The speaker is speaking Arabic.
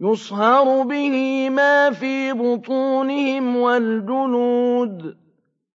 يُصْهَرُ بِهِ مَا فِي بُطُونِهِمْ وَالْجُلُودُ